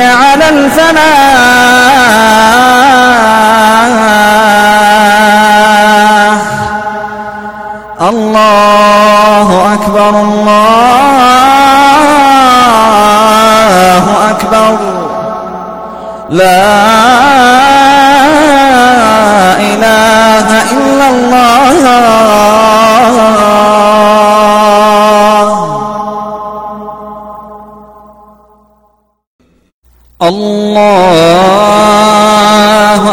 على الفلاح. الله أكبر الله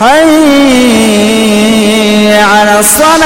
حي على الصلاة.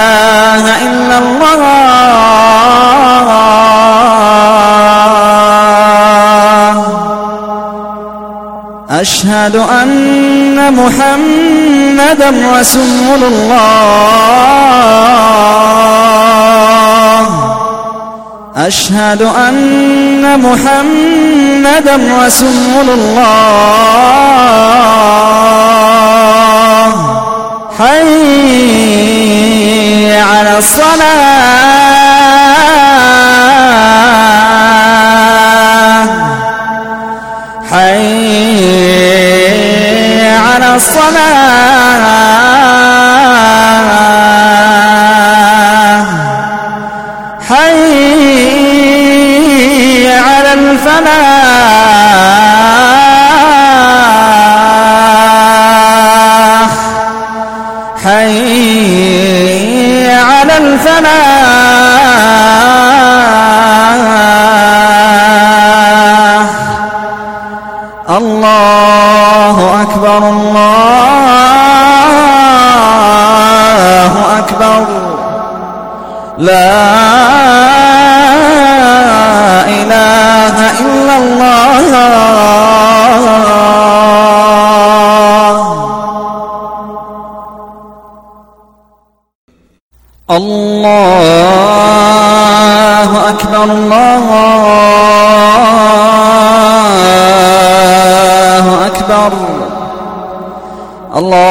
إلا الله. أشهد أن محمدا رسول الله. أشهد أن محمدا رسول الله. حي على الصلاة لا إله إلا الله. الله أكبر الله أكبر. الله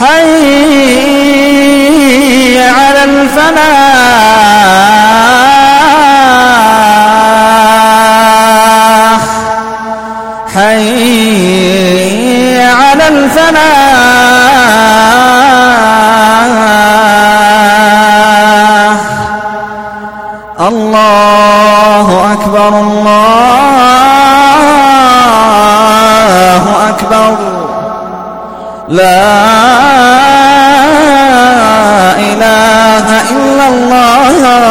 حي 啊呀！